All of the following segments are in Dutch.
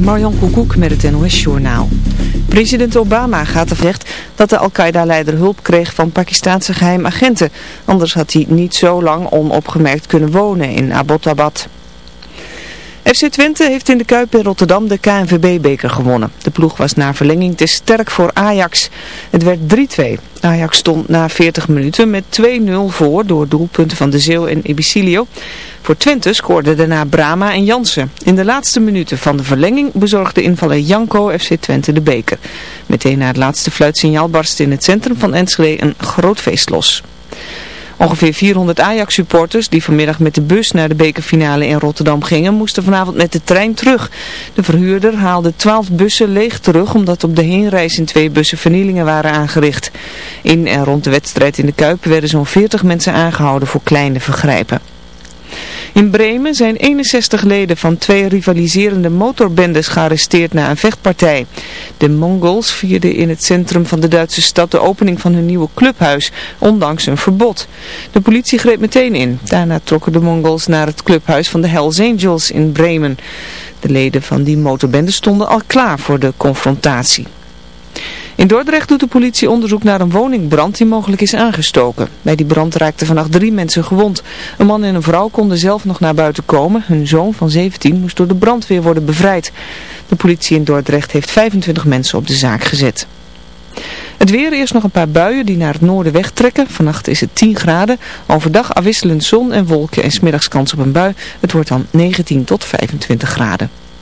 Marjan Koekoek met het NOS-journaal. President Obama gaat ervan dat de Al-Qaeda-leider hulp kreeg van Pakistanse geheimagenten. Anders had hij niet zo lang onopgemerkt kunnen wonen in Abbottabad. FC Twente heeft in de Kuip in Rotterdam de KNVB-beker gewonnen. De ploeg was na verlenging te sterk voor Ajax. Het werd 3-2. Ajax stond na 40 minuten met 2-0 voor door doelpunten van de Zeeuw en Ebicilio. Voor Twente scoorden daarna Brama en Jansen. In de laatste minuten van de verlenging bezorgde invaller Janko FC Twente de beker. Meteen na het laatste fluitsignaal barstte in het centrum van Enschede een groot feest los. Ongeveer 400 Ajax-supporters die vanmiddag met de bus naar de bekerfinale in Rotterdam gingen, moesten vanavond met de trein terug. De verhuurder haalde 12 bussen leeg terug omdat op de heenreis in twee bussen vernielingen waren aangericht. In en rond de wedstrijd in de Kuip werden zo'n 40 mensen aangehouden voor kleine vergrijpen. In Bremen zijn 61 leden van twee rivaliserende motorbendes gearresteerd na een vechtpartij. De Mongols vierden in het centrum van de Duitse stad de opening van hun nieuwe clubhuis, ondanks een verbod. De politie greep meteen in. Daarna trokken de Mongols naar het clubhuis van de Hells Angels in Bremen. De leden van die motorbende stonden al klaar voor de confrontatie. In Dordrecht doet de politie onderzoek naar een woningbrand die mogelijk is aangestoken. Bij die brand raakten vannacht drie mensen gewond. Een man en een vrouw konden zelf nog naar buiten komen. Hun zoon van 17 moest door de brandweer worden bevrijd. De politie in Dordrecht heeft 25 mensen op de zaak gezet. Het weer eerst nog een paar buien die naar het noorden wegtrekken. Vannacht is het 10 graden. Overdag afwisselend zon en wolken en smiddags kans op een bui. Het wordt dan 19 tot 25 graden.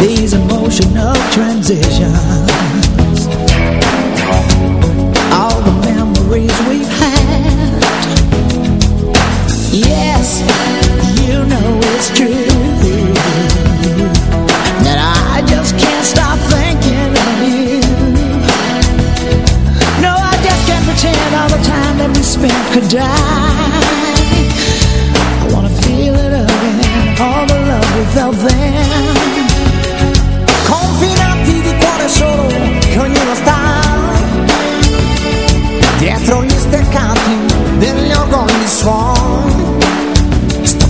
these emotional transitions. All the memories we've had. Yes, you know it's true. That I just can't stop thinking of you. No, I just can't pretend all the time that we spent could die.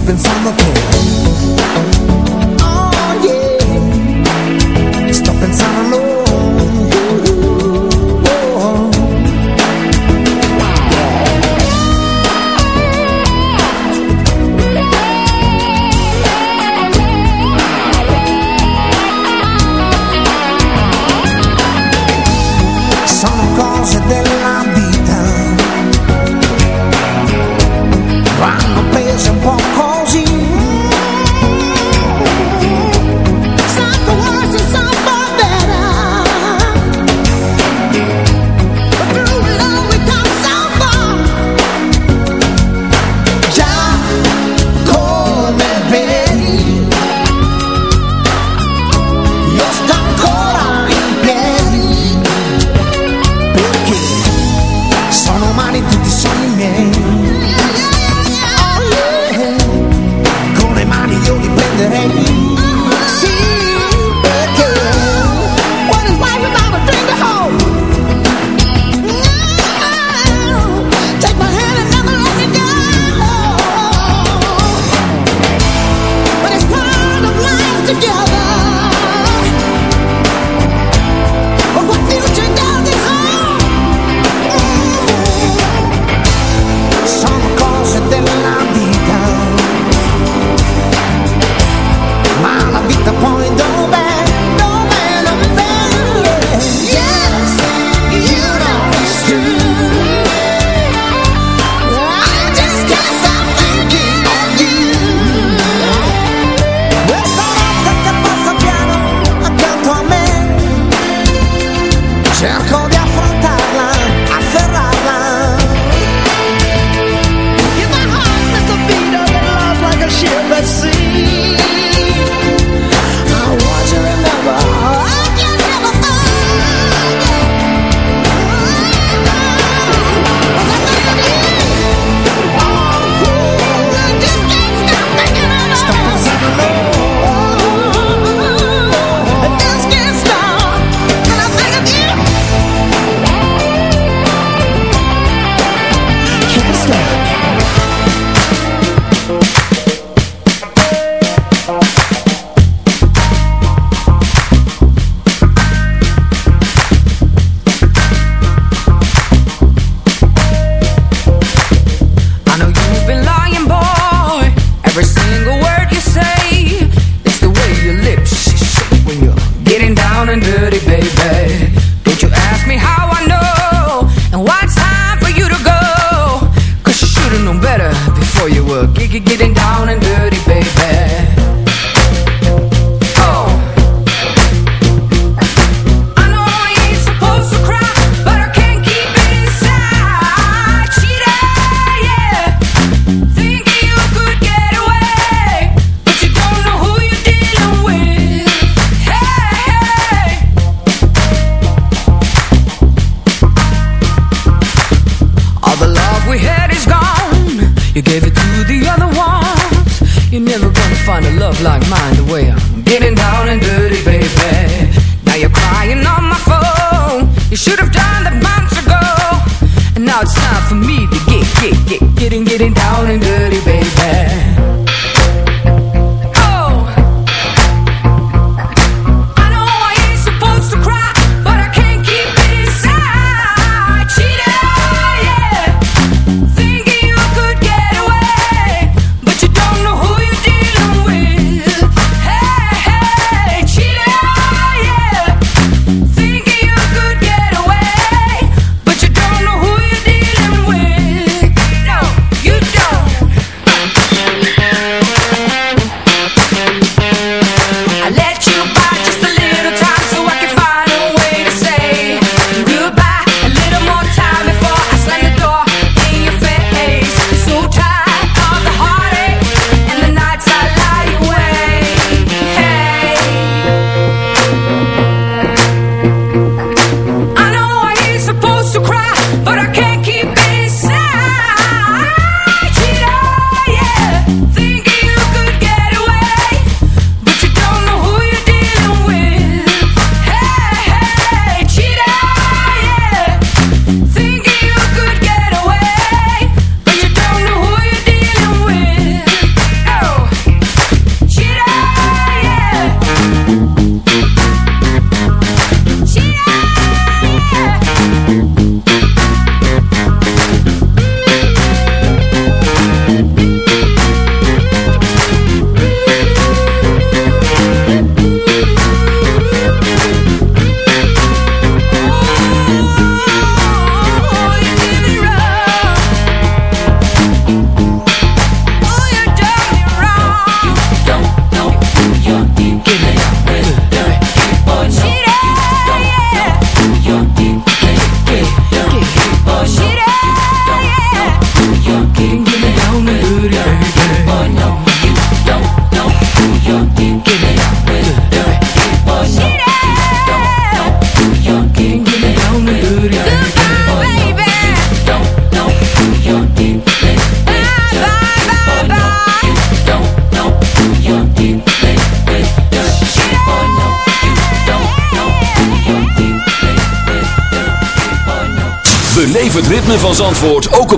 Pensando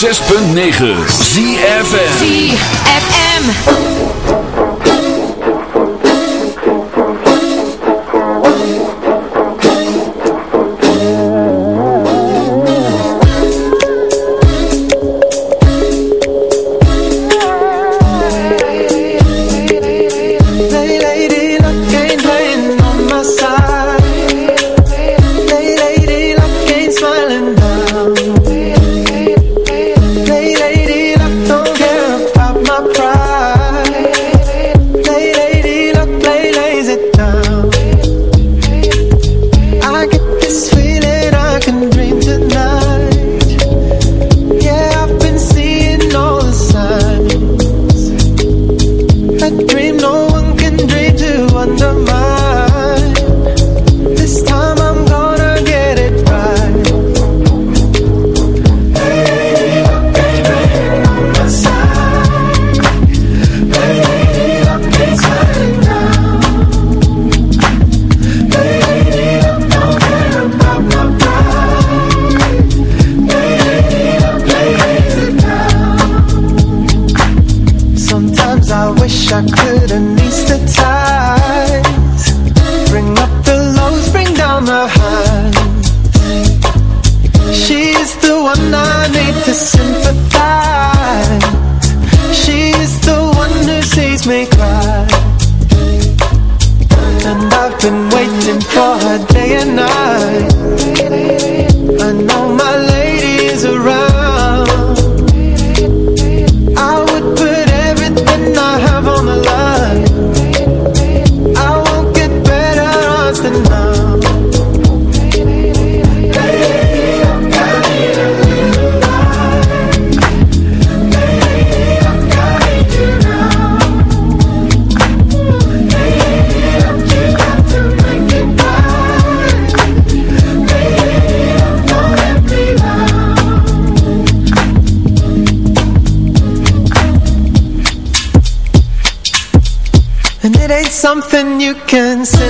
106.9 ZFM ZFM nothing you can say.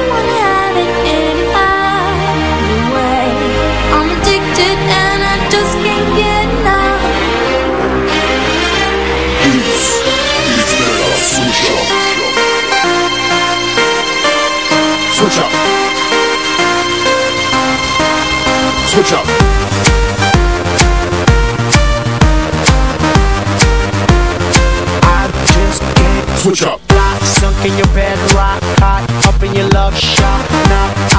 Switch up. Switch up. I just can't Switch up. fly Sunk in your bed, rock hot Up in your love shot Now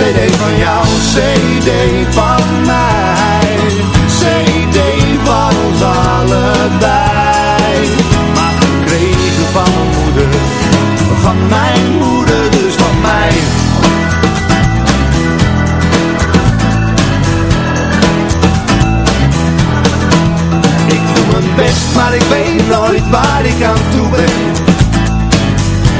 CD van jou, CD van mij. CD van ons allebei. Maar gekregen van moeder Van mijn moeder, dus van mij. Ik doe mijn best, maar ik weet nooit waar ik aan toe ben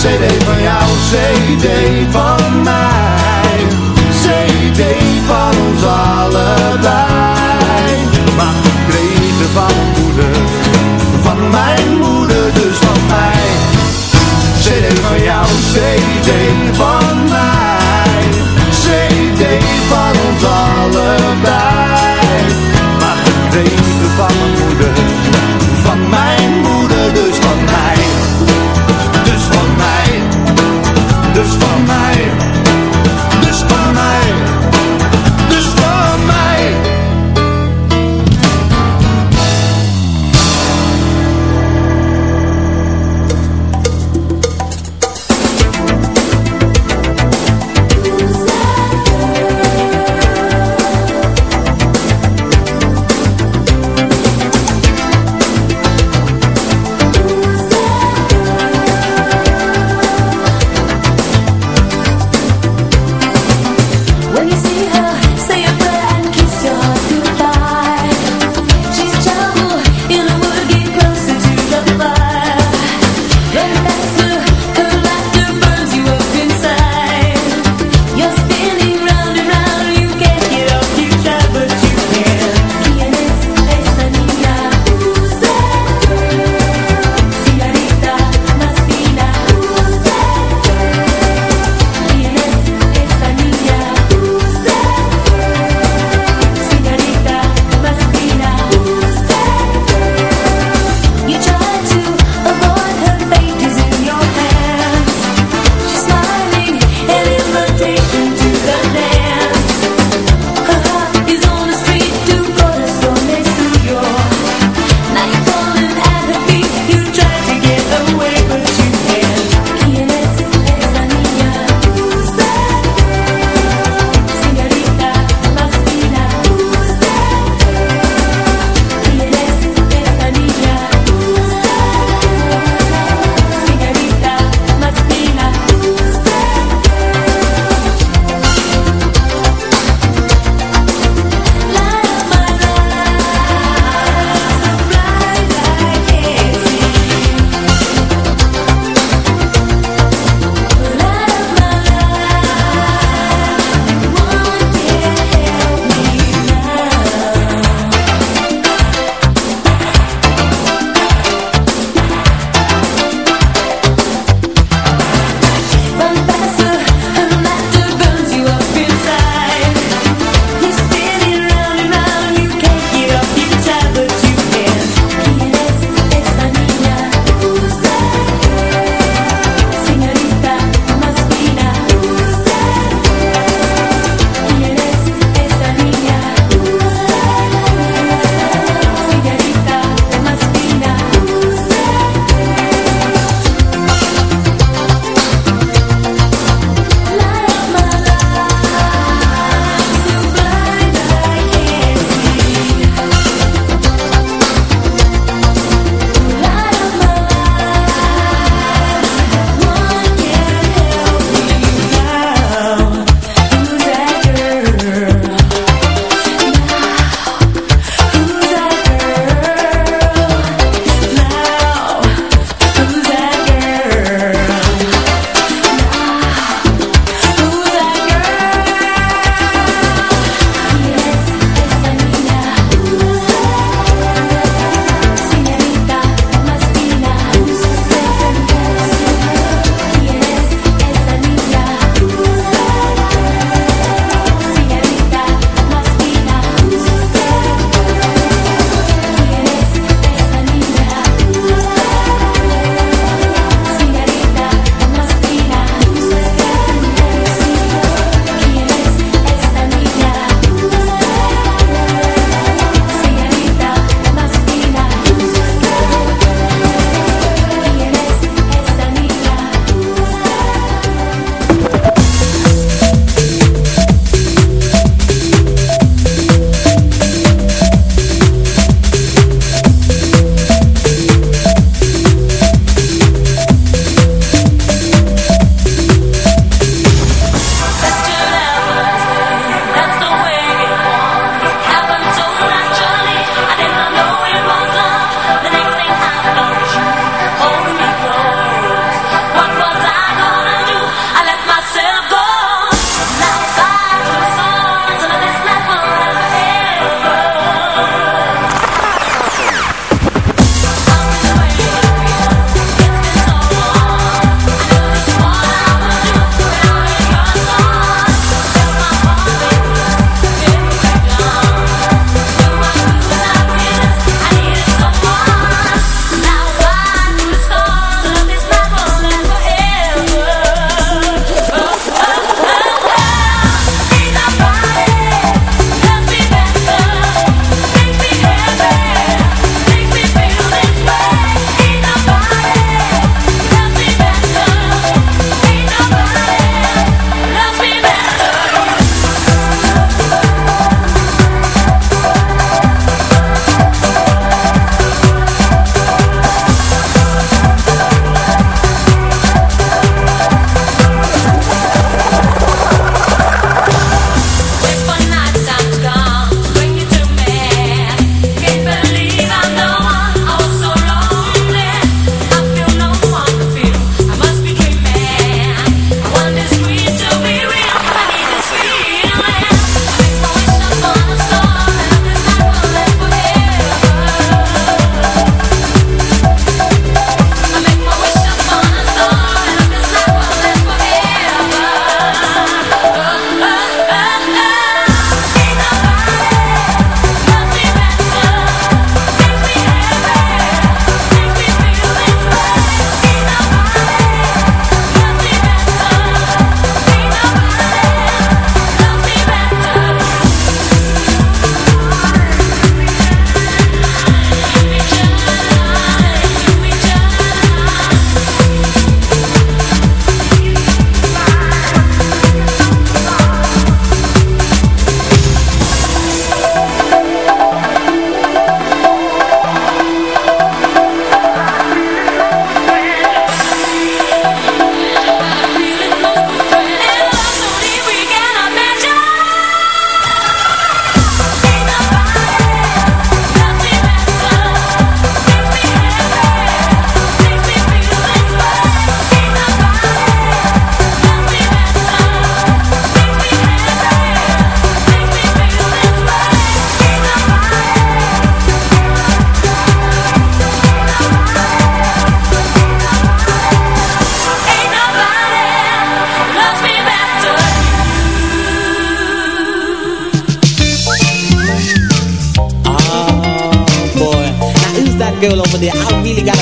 CD van jou, CD van mij CD van ons allebei for my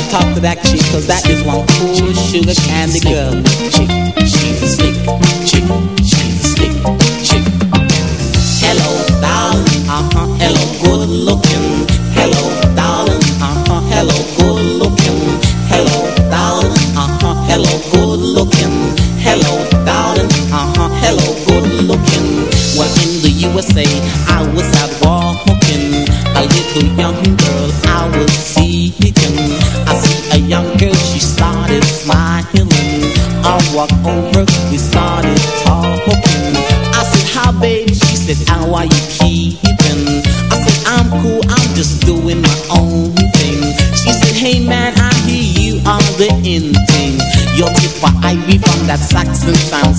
top to back.